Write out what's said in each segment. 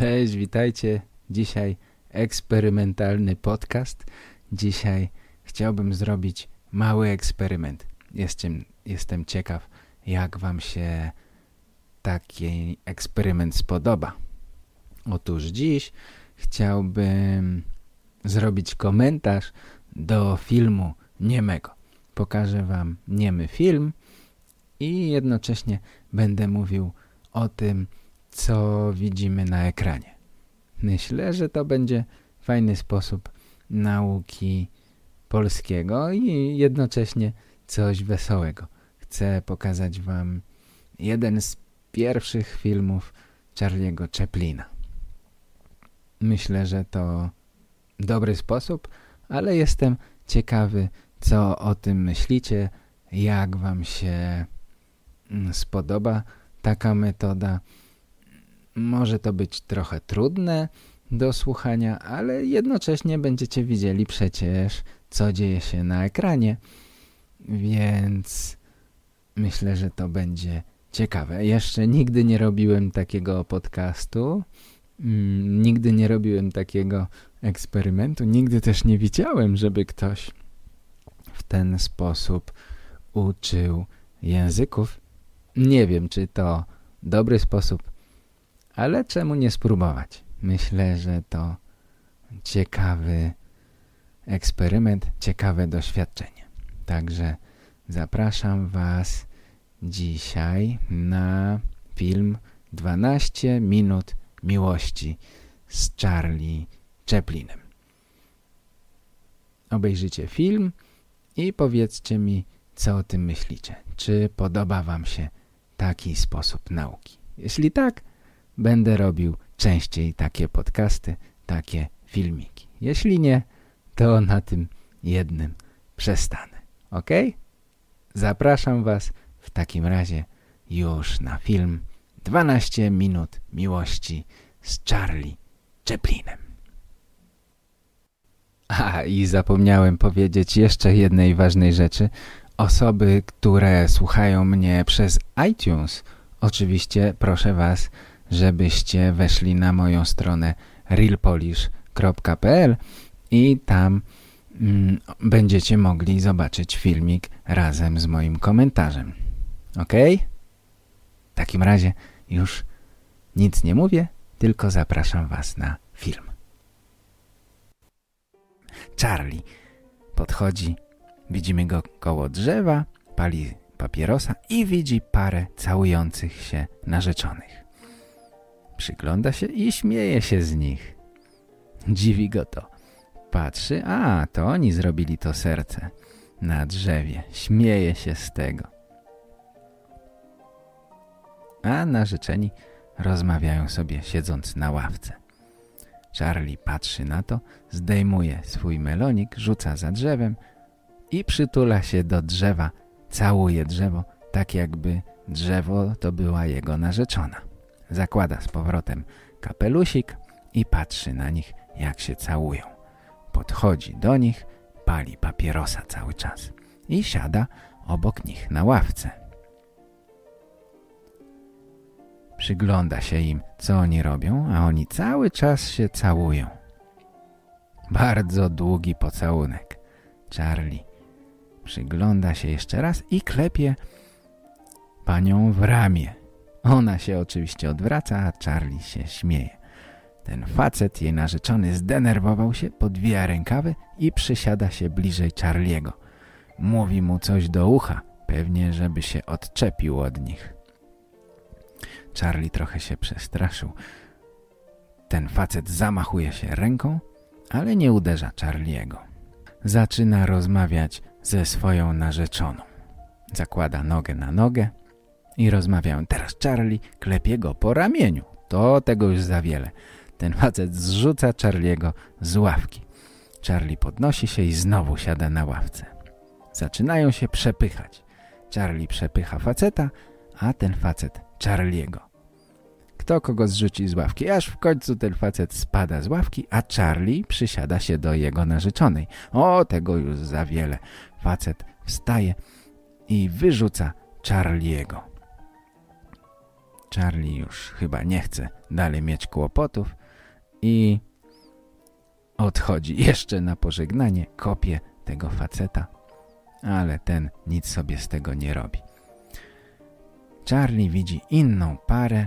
Cześć, witajcie. Dzisiaj eksperymentalny podcast. Dzisiaj chciałbym zrobić mały eksperyment. Jestem, jestem ciekaw, jak wam się taki eksperyment spodoba. Otóż dziś chciałbym zrobić komentarz do filmu niemego. Pokażę wam niemy film i jednocześnie będę mówił o tym, co widzimy na ekranie. Myślę, że to będzie fajny sposób nauki polskiego i jednocześnie coś wesołego. Chcę pokazać wam jeden z pierwszych filmów Charlie'ego Chaplina. Myślę, że to dobry sposób, ale jestem ciekawy, co o tym myślicie, jak wam się mm, spodoba taka metoda. Może to być trochę trudne do słuchania, ale jednocześnie będziecie widzieli przecież, co dzieje się na ekranie, więc myślę, że to będzie ciekawe. Jeszcze nigdy nie robiłem takiego podcastu, mm, nigdy nie robiłem takiego eksperymentu, nigdy też nie widziałem, żeby ktoś w ten sposób uczył języków. Nie wiem, czy to dobry sposób, ale czemu nie spróbować? Myślę, że to ciekawy eksperyment, ciekawe doświadczenie. Także zapraszam Was dzisiaj na film 12 minut miłości z Charlie Chaplinem. Obejrzyjcie film i powiedzcie mi, co o tym myślicie. Czy podoba Wam się taki sposób nauki? Jeśli tak, będę robił częściej takie podcasty, takie filmiki. Jeśli nie, to na tym jednym przestanę. Ok? Zapraszam Was w takim razie już na film 12 minut miłości z Charlie Chaplinem. A, i zapomniałem powiedzieć jeszcze jednej ważnej rzeczy. Osoby, które słuchają mnie przez iTunes, oczywiście proszę Was, żebyście weszli na moją stronę realpolish.pl i tam mm, będziecie mogli zobaczyć filmik razem z moim komentarzem. Ok? W takim razie już nic nie mówię, tylko zapraszam Was na film. Charlie podchodzi, widzimy go koło drzewa, pali papierosa i widzi parę całujących się narzeczonych. Przygląda się i śmieje się z nich. Dziwi go to. Patrzy, a to oni zrobili to serce na drzewie. Śmieje się z tego. A narzeczeni rozmawiają sobie siedząc na ławce. Charlie patrzy na to, zdejmuje swój melonik, rzuca za drzewem i przytula się do drzewa, całuje drzewo, tak jakby drzewo to była jego narzeczona. Zakłada z powrotem kapelusik i patrzy na nich, jak się całują. Podchodzi do nich, pali papierosa cały czas i siada obok nich na ławce. Przygląda się im, co oni robią, a oni cały czas się całują. Bardzo długi pocałunek. Charlie przygląda się jeszcze raz i klepie panią w ramię. Ona się oczywiście odwraca, a Charlie się śmieje. Ten facet, jej narzeczony, zdenerwował się, podwija rękawy i przysiada się bliżej Charliego. Mówi mu coś do ucha, pewnie żeby się odczepił od nich. Charlie trochę się przestraszył. Ten facet zamachuje się ręką, ale nie uderza Charliego. Zaczyna rozmawiać ze swoją narzeczoną. Zakłada nogę na nogę i rozmawiają. Teraz Charlie klepie go po ramieniu. To tego już za wiele. Ten facet zrzuca Charlie'ego z ławki. Charlie podnosi się i znowu siada na ławce. Zaczynają się przepychać. Charlie przepycha faceta, a ten facet Charlie'ego. Kto kogo zrzuci z ławki, aż w końcu ten facet spada z ławki, a Charlie przysiada się do jego narzeczonej. O, tego już za wiele. Facet wstaje i wyrzuca Charlie'ego. Charlie już chyba nie chce dalej mieć kłopotów i odchodzi jeszcze na pożegnanie, kopie tego faceta, ale ten nic sobie z tego nie robi. Charlie widzi inną parę,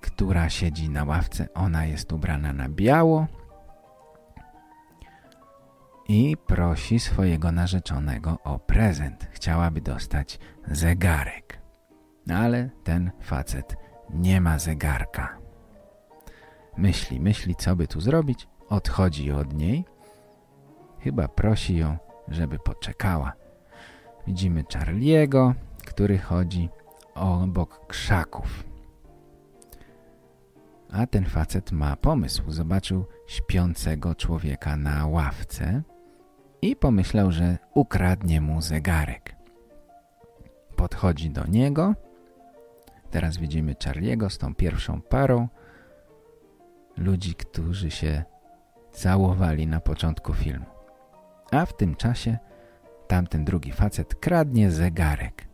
która siedzi na ławce. Ona jest ubrana na biało i prosi swojego narzeczonego o prezent. Chciałaby dostać zegarek. Ale ten facet nie ma zegarka. Myśli, myśli, co by tu zrobić. Odchodzi od niej. Chyba prosi ją, żeby poczekała. Widzimy Charlie'ego, który chodzi obok krzaków. A ten facet ma pomysł. Zobaczył śpiącego człowieka na ławce i pomyślał, że ukradnie mu zegarek. Podchodzi do niego. Teraz widzimy Charliego z tą pierwszą parą ludzi, którzy się całowali na początku filmu. A w tym czasie tamten drugi facet kradnie zegarek.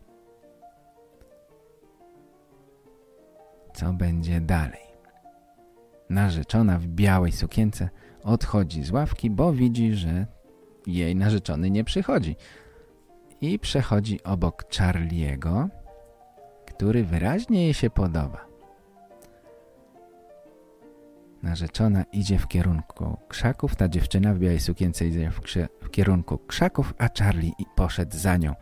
Co będzie dalej? Narzeczona w białej sukience odchodzi z ławki, bo widzi, że jej narzeczony nie przychodzi. I przechodzi obok Charliego, który wyraźnie jej się podoba. Narzeczona idzie w kierunku krzaków, ta dziewczyna w białej sukience idzie w, w kierunku krzaków, a Charlie poszedł za nią.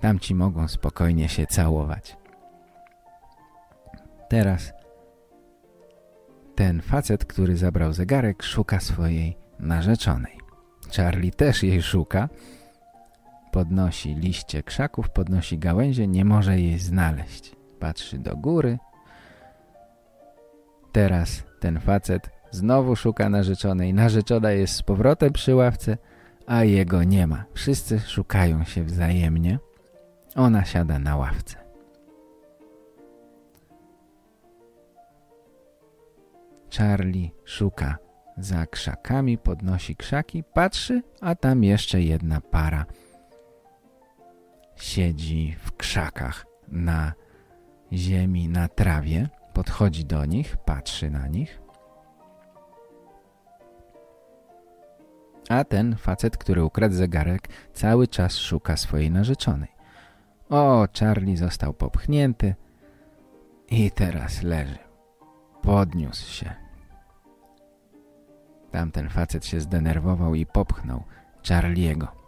Tamci mogą spokojnie się całować. Teraz ten facet, który zabrał zegarek, szuka swojej narzeczonej. Charlie też jej szuka. Podnosi liście krzaków, podnosi gałęzie, nie może jej znaleźć. Patrzy do góry. Teraz ten facet znowu szuka narzeczonej. Narzeczona jest z powrotem przy ławce, a jego nie ma. Wszyscy szukają się wzajemnie. Ona siada na ławce. Charlie szuka za krzakami, podnosi krzaki, patrzy, a tam jeszcze jedna para siedzi w krzakach na ziemi, na trawie. Podchodzi do nich, patrzy na nich. A ten facet, który ukradł zegarek, cały czas szuka swojej narzeczonej. O, Charlie został popchnięty i teraz leży. Podniósł się. Tamten facet się zdenerwował i popchnął Charliego.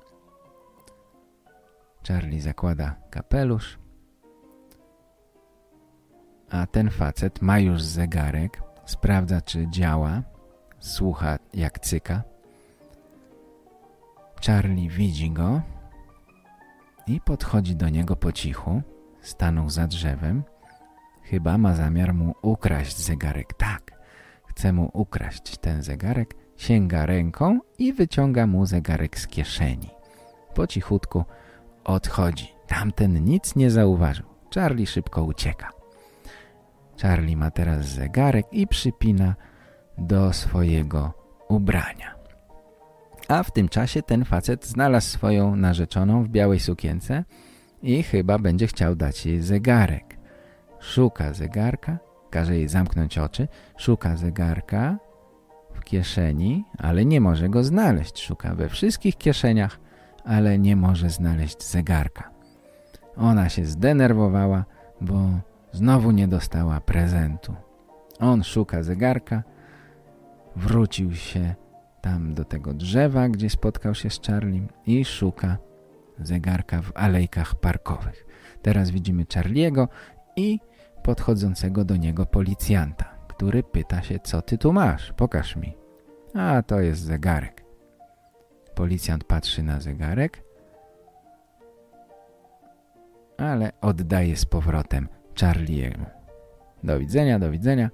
Charlie zakłada kapelusz, a ten facet ma już zegarek, sprawdza czy działa, słucha jak cyka. Charlie widzi go i podchodzi do niego po cichu, stanął za drzewem. Chyba ma zamiar mu ukraść zegarek. Tak, chce mu ukraść ten zegarek, sięga ręką i wyciąga mu zegarek z kieszeni. Po cichutku odchodzi. Tamten nic nie zauważył. Charlie szybko ucieka. Charlie ma teraz zegarek i przypina do swojego ubrania. A w tym czasie ten facet znalazł swoją narzeczoną w białej sukience i chyba będzie chciał dać jej zegarek. Szuka zegarka, każe jej zamknąć oczy, szuka zegarka w kieszeni, ale nie może go znaleźć. Szuka we wszystkich kieszeniach, ale nie może znaleźć zegarka. Ona się zdenerwowała, bo znowu nie dostała prezentu. On szuka zegarka, wrócił się tam do tego drzewa, gdzie spotkał się z Charlie i szuka zegarka w alejkach parkowych. Teraz widzimy Charliego i podchodzącego do niego policjanta, który pyta się, co ty tu masz? Pokaż mi. A, to jest zegarek. Policjant patrzy na zegarek, ale oddaje z powrotem Charliemu. do widzenia, do widzenia.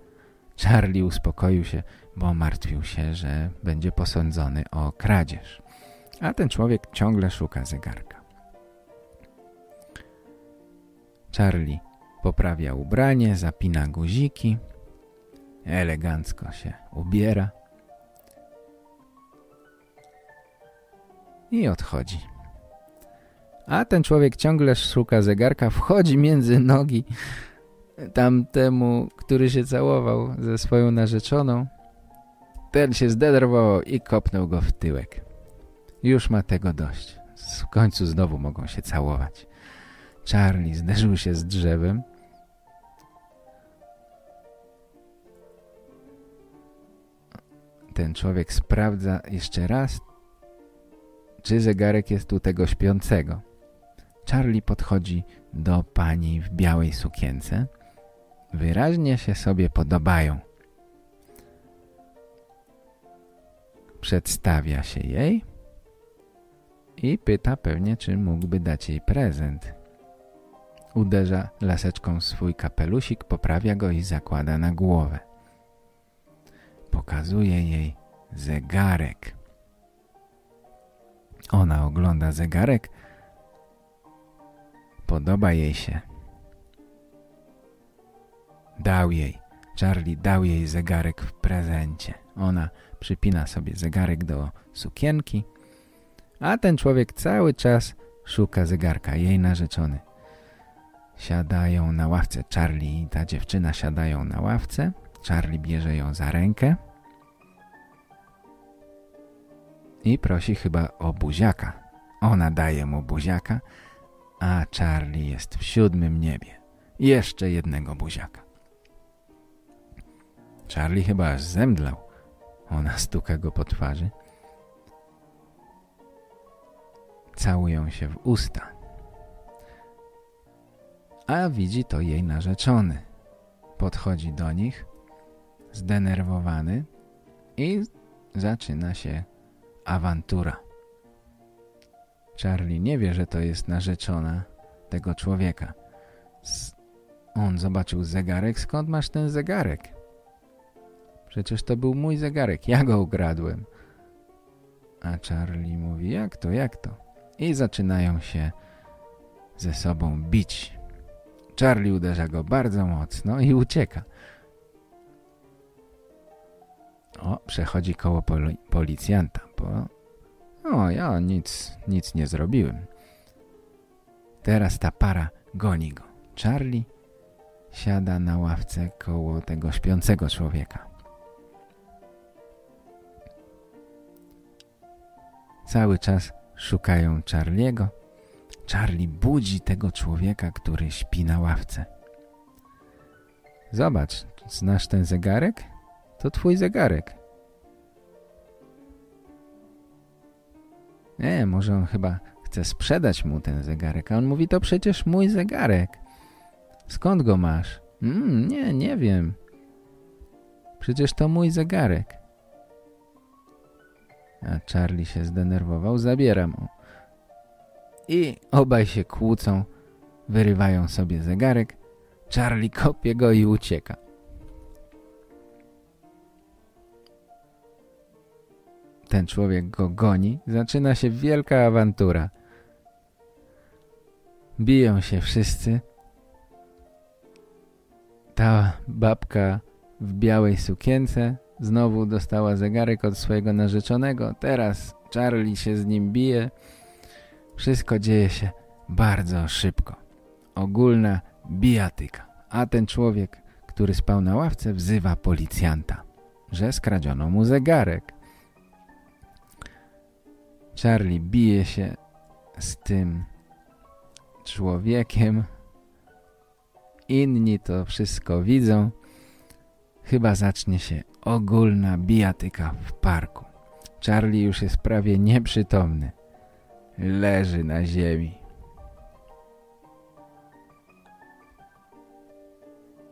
Charlie uspokoił się, bo martwił się, że będzie posądzony o kradzież. A ten człowiek ciągle szuka zegarka. Charlie poprawia ubranie, zapina guziki, elegancko się ubiera i odchodzi. A ten człowiek ciągle szuka zegarka, wchodzi między nogi tamtemu, który się całował ze swoją narzeczoną. Ten się zdenerwował i kopnął go w tyłek. Już ma tego dość. W końcu znowu mogą się całować. Charlie zderzył się z drzewem. Ten człowiek sprawdza jeszcze raz, czy zegarek jest u tego śpiącego. Charlie podchodzi do pani w białej sukience. Wyraźnie się sobie podobają. Przedstawia się jej i pyta pewnie, czy mógłby dać jej prezent. Uderza laseczką swój kapelusik, poprawia go i zakłada na głowę. Pokazuje jej zegarek. Ona ogląda zegarek. Podoba jej się. Dał jej. Charlie dał jej zegarek w prezencie. Ona przypina sobie zegarek do sukienki, a ten człowiek cały czas szuka zegarka, jej narzeczony. Siadają na ławce Charlie i ta dziewczyna siadają na ławce. Charlie bierze ją za rękę i prosi chyba o buziaka. Ona daje mu buziaka, a Charlie jest w siódmym niebie. Jeszcze jednego buziaka. Charlie chyba aż zemdlał. Ona stuka go po twarzy. Całują się w usta. A widzi to jej narzeczony. Podchodzi do nich, zdenerwowany i zaczyna się awantura. Charlie nie wie, że to jest narzeczona tego człowieka. On zobaczył zegarek. Skąd masz ten zegarek? Przecież to był mój zegarek. Ja go ukradłem. A Charlie mówi, jak to, jak to? I zaczynają się ze sobą bić. Charlie uderza go bardzo mocno i ucieka. O, przechodzi koło poli policjanta, bo... O, ja nic, nic nie zrobiłem. Teraz ta para goni go. Charlie siada na ławce koło tego śpiącego człowieka. Cały czas szukają Charliego. Charlie budzi tego człowieka, który śpi na ławce. Zobacz, znasz ten zegarek? To twój zegarek. Nie, może on chyba chce sprzedać mu ten zegarek, a on mówi, to przecież mój zegarek. Skąd go masz? Mm, nie, nie wiem. Przecież to mój zegarek. A Charlie się zdenerwował, zabiera mu. I obaj się kłócą, wyrywają sobie zegarek. Charlie kopie go i ucieka. Ten człowiek go goni, zaczyna się wielka awantura. Biją się wszyscy. Ta babka w białej sukience znowu dostała zegarek od swojego narzeczonego. Teraz Charlie się z nim bije. Wszystko dzieje się bardzo szybko. Ogólna bijatyka. A ten człowiek, który spał na ławce, wzywa policjanta, że skradziono mu zegarek. Charlie bije się z tym człowiekiem. Inni to wszystko widzą. Chyba zacznie się ogólna bijatyka w parku. Charlie już jest prawie nieprzytomny. Leży na ziemi.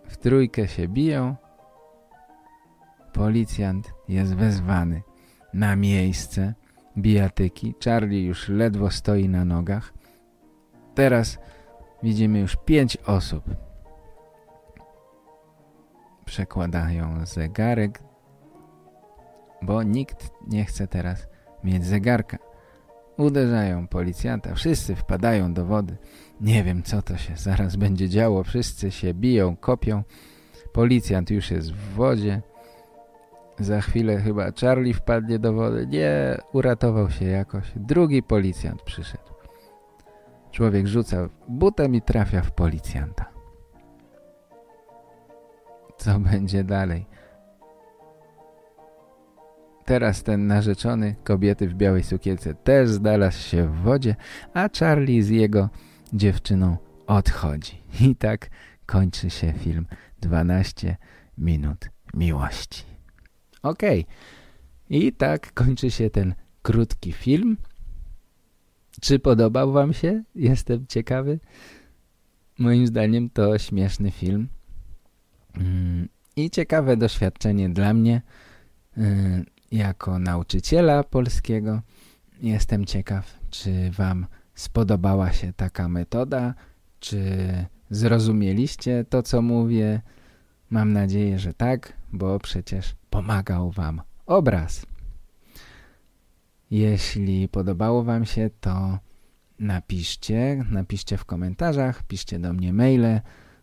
W trójkę się biją. Policjant jest wezwany na miejsce bijatyki. Charlie już ledwo stoi na nogach. Teraz widzimy już pięć osób. przekładają zegarek, bo nikt nie chce teraz mieć zegarka. Uderzają policjanta, wszyscy wpadają do wody. Nie wiem co to się zaraz będzie działo, wszyscy się biją, kopią. Policjant już jest w wodzie. Za chwilę chyba Charlie wpadnie do wody. Nie, uratował się jakoś. Drugi policjant przyszedł. Człowiek rzuca butem i trafia w policjanta. Co będzie dalej? Teraz ten narzeczony kobiety w białej sukielce też znalazł się w wodzie, a Charlie z jego dziewczyną odchodzi. I tak kończy się film 12 minut miłości. Okay. I tak kończy się ten krótki film. Czy podobał wam się? Jestem ciekawy. Moim zdaniem to śmieszny film. Mm, I ciekawe doświadczenie dla mnie y, jako nauczyciela polskiego. Jestem ciekaw, czy wam spodobała się taka metoda, czy zrozumieliście to, co mówię. Mam nadzieję, że tak, bo przecież pomagał wam obraz. Jeśli podobało wam się, to napiszcie, napiszcie w komentarzach, piszcie do mnie maile,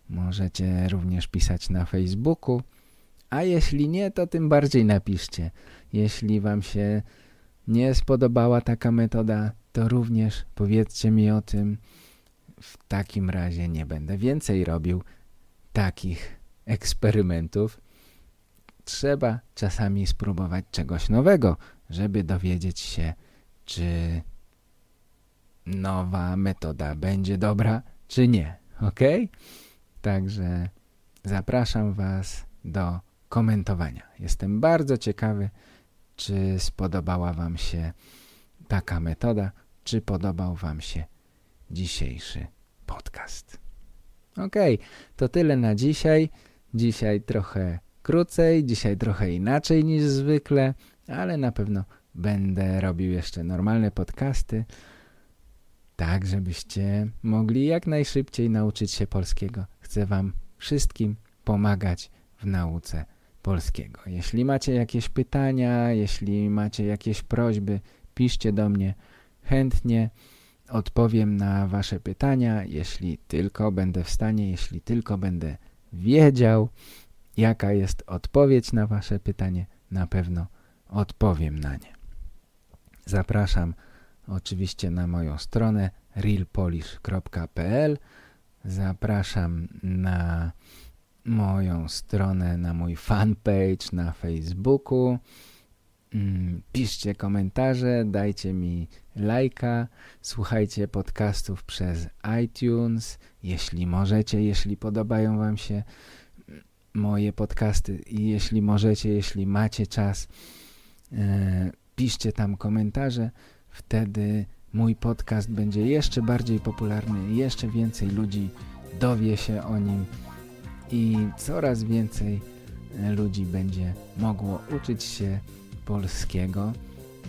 możecie również pisać na Facebooku, a jeśli nie, to tym bardziej napiszcie. Jeśli wam się nie spodobała taka metoda, to również powiedzcie mi o tym. W takim razie nie będę więcej robił takich eksperymentów. Trzeba czasami spróbować czegoś nowego, żeby dowiedzieć się, czy nowa metoda będzie dobra, czy nie. Ok? Także zapraszam Was do komentowania. Jestem bardzo ciekawy, czy spodobała Wam się taka metoda, czy podobał Wam się dzisiejszy podcast. Ok, to tyle na dzisiaj. Dzisiaj trochę krócej, dzisiaj trochę inaczej niż zwykle, ale na pewno będę robił jeszcze normalne podcasty, tak żebyście mogli jak najszybciej nauczyć się polskiego. Chcę Wam wszystkim pomagać w nauce polskiego. Jeśli macie jakieś pytania, jeśli macie jakieś prośby, piszcie do mnie. Chętnie odpowiem na wasze pytania, jeśli tylko będę w stanie, jeśli tylko będę wiedział, jaka jest odpowiedź na wasze pytanie, na pewno odpowiem na nie. Zapraszam oczywiście na moją stronę realpolish.pl Zapraszam na moją stronę, na mój fanpage na Facebooku. Mm, piszcie komentarze, dajcie mi lajka, słuchajcie podcastów przez iTunes, jeśli możecie, jeśli podobają wam się moje podcasty i jeśli możecie, jeśli macie czas, e, piszcie tam komentarze, wtedy mój podcast będzie jeszcze bardziej popularny, jeszcze więcej ludzi dowie się o nim i coraz więcej ludzi będzie mogło uczyć się polskiego,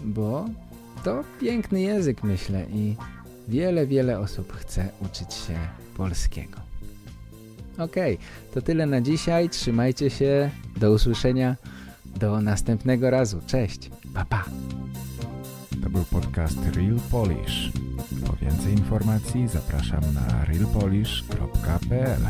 bo to piękny język, myślę, i wiele, wiele osób chce uczyć się polskiego. Ok, to tyle na dzisiaj. Trzymajcie się. Do usłyszenia. Do następnego razu. Cześć. Pa, pa. To był podcast Real Polish. Po więcej informacji zapraszam na realpolish.pl